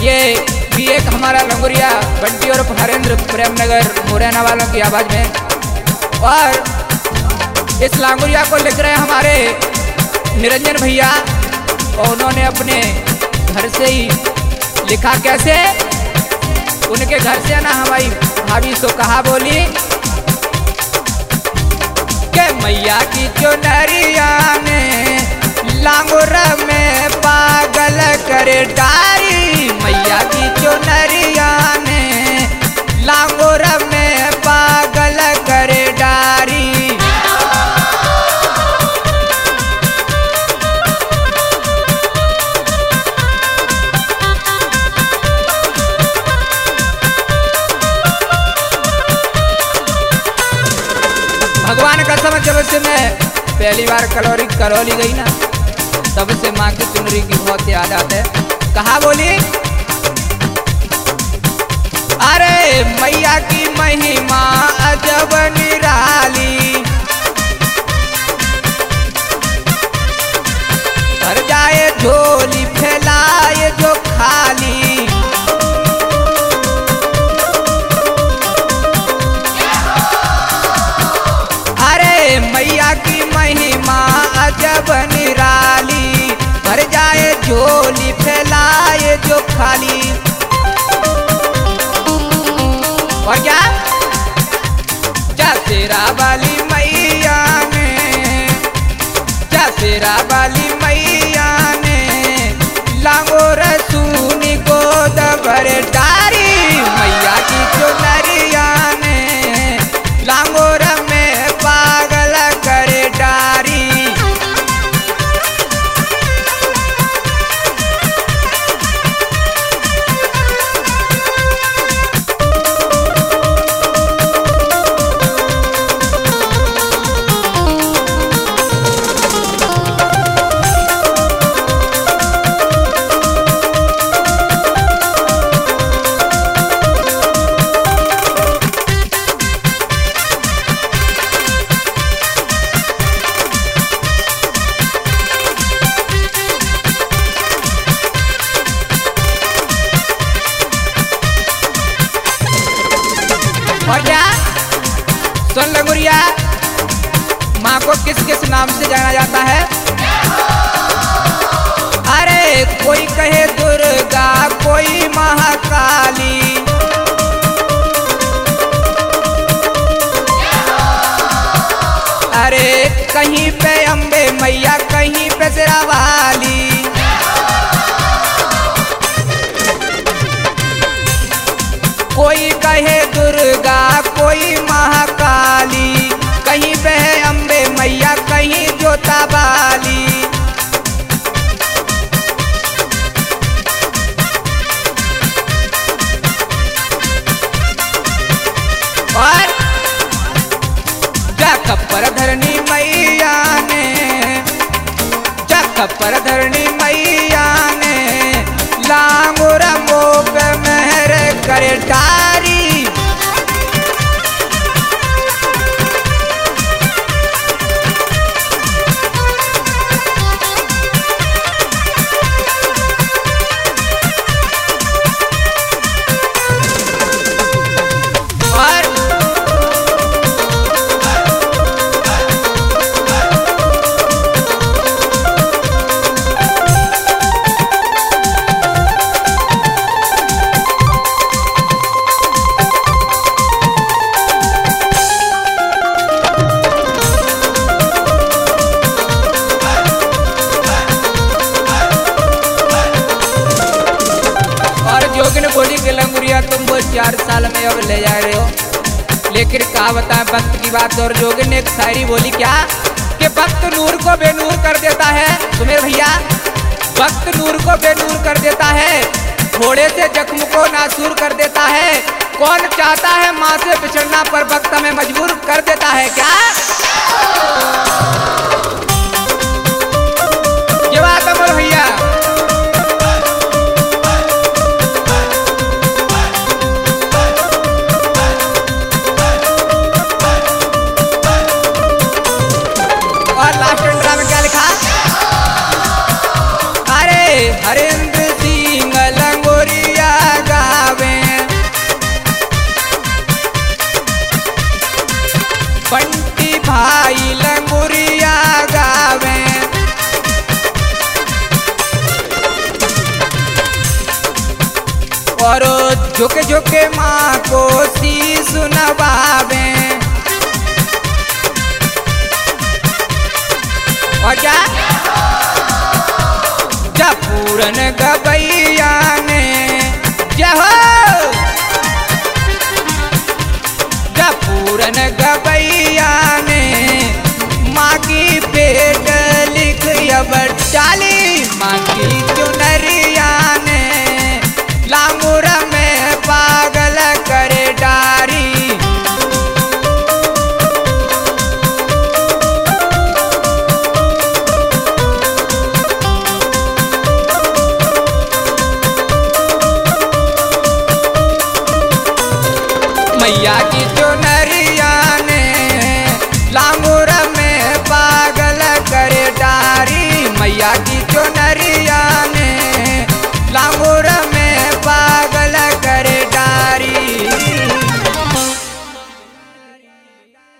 ये भी एक हमारा लंगुरिया, बंटी और हरेंद्र प्रेमनगर, मुरैना वालों की आवाज़ में। और इस लांगुरिया को लिख रहे हमारे निरंजन भैया, और उन्होंने अपने घर से ही लिखा कैसे? उनके घर से ना हमारी भाभी सो कहा बोली, के मैया की चुनरिया ने लांगुर में करे डारी, मैया की ने। में पागल डारी। भगवान का समझ मैं पहली बार कलोरी करौली गई ना। तब से माँ की चुनरी की बहुत याद आते कहा बोली? अरे मैया की महिमा। खाली। और क्या? तेरा वाली मैया ने तेरा वाली क्या सुन लंगुरिया माँ को किस किस नाम से जाना जाता है? अरे कोई कहे दुर्गा, कोई महाकाली। अरे कहीं पे अम्बे मैया, कहीं पे सिरा जा कपर धरनी मैया ने जख पर धरनी के लंगुरिया तुम वो चार साल में अब ले जा रहे हो। लेकिन कहा बताएँ वक्त की बात और जोगिन ने एक शायरी बोली, क्या? कि वक्त नूर को बेनूर कर देता है। सुमेर भैया वक्त नूर को बेनूर कर देता है। घोड़े से जख्म को नासूर कर देता है। कौन चाहता है माँ से बिछड़ना पर वक्त हमें मजबूर कर देता है, क्या? भाई लंगुरिया गावे। और झुक झुक माँ को सी सुनवावे और पूरन गबई